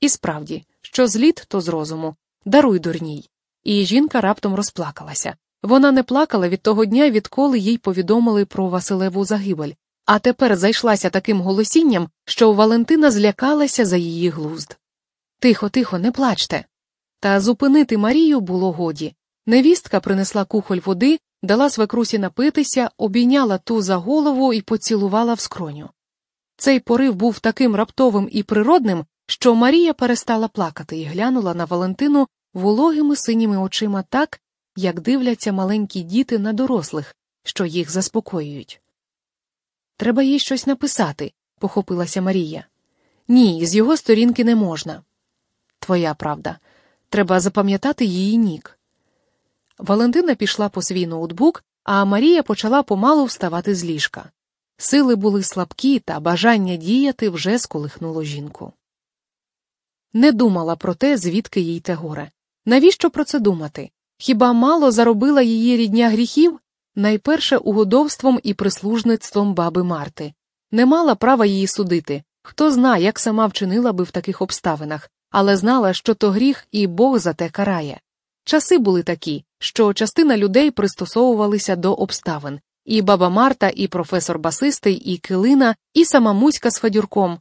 І справді, що з літ, то з розуму, даруй дурній. І жінка раптом розплакалася. Вона не плакала від того дня, відколи їй повідомили про Василеву загибель, а тепер зайшлася таким голосінням, що Валентина злякалася за її глузд. Тихо, тихо, не плачте. Та зупинити Марію було годі. Невістка принесла кухоль води, дала свекрусі напитися, обійняла ту за голову і поцілувала в скроню. Цей порив був таким раптовим і природним, що Марія перестала плакати і глянула на Валентину вологими синіми очима так, як дивляться маленькі діти на дорослих, що їх заспокоюють. Треба їй щось написати, похопилася Марія. Ні, з його сторінки не можна. Твоя правда. Треба запам'ятати її нік. Валентина пішла по свій ноутбук, а Марія почала помалу вставати з ліжка. Сили були слабкі, та бажання діяти вже сколихнуло жінку. Не думала про те, звідки їй те горе. Навіщо про це думати? Хіба мало заробила її рідня гріхів? Найперше угодовством і прислужництвом баби Марти. Не мала права її судити. Хто зна, як сама вчинила би в таких обставинах, але знала, що то гріх, і Бог за те карає. Часи були такі, що частина людей пристосовувалися до обставин і баба Марта, і професор Басистий, і Килина, і сама Муська з Фадюрком.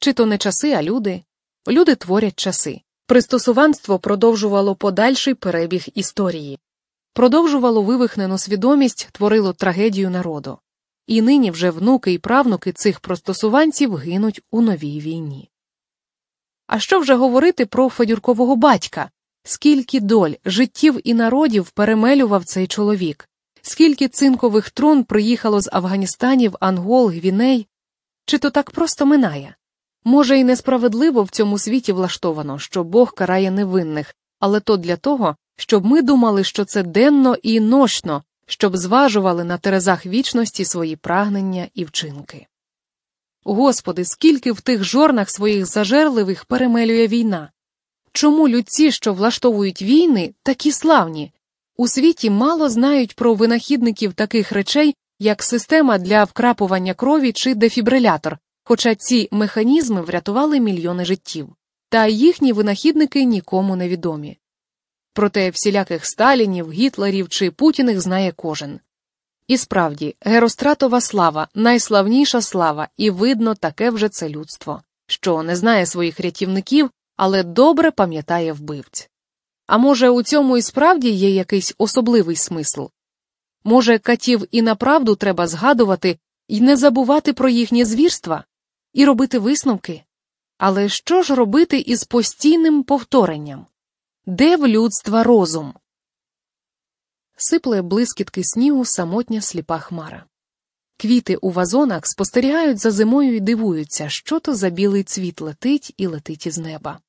Чи то не часи, а люди? Люди творять часи. Пристосуванство продовжувало подальший перебіг історії, продовжувало вивихнену свідомість, творило трагедію народу. І нині вже внуки і правнуки цих простосуванців гинуть у новій війні. А що вже говорити про Федюркового батька? Скільки доль, життів і народів перемелював цей чоловік, скільки цинкових трун приїхало з Афганістанів, Ангол, Гвіней? Чи то так просто минає? Може, і несправедливо в цьому світі влаштовано, що Бог карає невинних, але то для того, щоб ми думали, що це денно і нощно, щоб зважували на терезах вічності свої прагнення і вчинки. Господи, скільки в тих жорнах своїх зажерливих перемелює війна? Чому людці, що влаштовують війни, такі славні? У світі мало знають про винахідників таких речей, як система для вкрапування крові чи дефібрилятор, хоча ці механізми врятували мільйони життів, та їхні винахідники нікому не відомі. Проте всіляких Сталінів, Гітлерів чи Путіних знає кожен. І справді, геростратова слава найславніша слава, і видно, таке вже це людство, що не знає своїх рятівників, але добре пам'ятає вбивць. А може, у цьому і справді є якийсь особливий смисл? Може, катів і направду треба згадувати і не забувати про їхнє звірства, і робити висновки? Але що ж робити із постійним повторенням? Де в людства розум? Сипле блискітки снігу самотня сліпа хмара. Квіти у вазонах спостерігають за зимою і дивуються, що то за білий цвіт летить і летить із неба.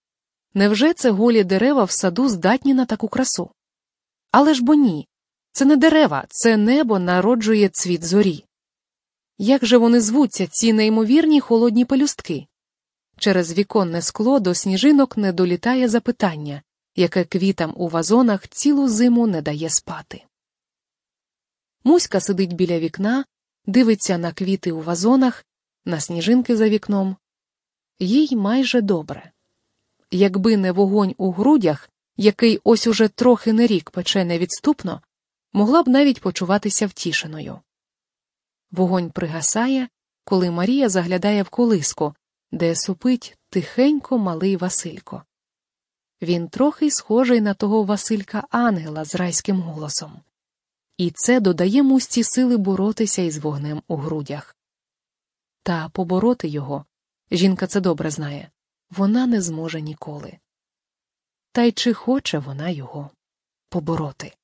Невже це голі дерева в саду здатні на таку красу? Але ж бо ні. Це не дерева, це небо народжує цвіт зорі. Як же вони звуться, ці неймовірні холодні пелюстки? Через віконне скло до сніжинок не долітає запитання, яке квітам у вазонах цілу зиму не дає спати. Муська сидить біля вікна, дивиться на квіти у вазонах, на сніжинки за вікном. Їй майже добре. Якби не вогонь у грудях, який ось уже трохи не рік пече невідступно, могла б навіть почуватися втішеною. Вогонь пригасає, коли Марія заглядає в колиску, де супить тихенько малий Василько. Він трохи схожий на того Василька ангела з райським голосом, і це додає мусті сили боротися із вогнем у грудях. Та побороти його жінка це добре знає вона не зможе ніколи. Та й чи хоче вона його побороти?